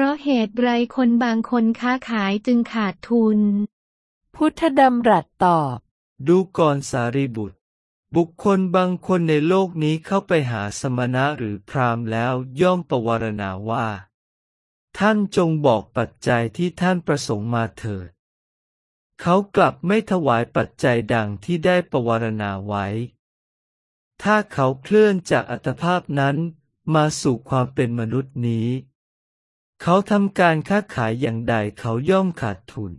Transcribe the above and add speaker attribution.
Speaker 1: ราะเหตุไรคนบางคนค้าขายจึงขาดทุน
Speaker 2: พุทธดำรัสตอบ
Speaker 3: ดูก่อนสารีบุตร บุคคลบางคนในโลกนี้เข้าไปหาสมณะหรือพราหมณ์แล้วย่อมประวารณาว่า ท่านจงบอกปัจจัยที่ท่านประสงค์มาเถิด เขากลับไม่ถวายปัจจัยดังที่ได้ประวารณาไว้ ถ้าเขาเคลื่อนจากอัตภาพนั้นมาสู่ความเป็นมนุษย์นี้ เขาทำการค้าขายอย่างใดเขาย่อมขาดทุน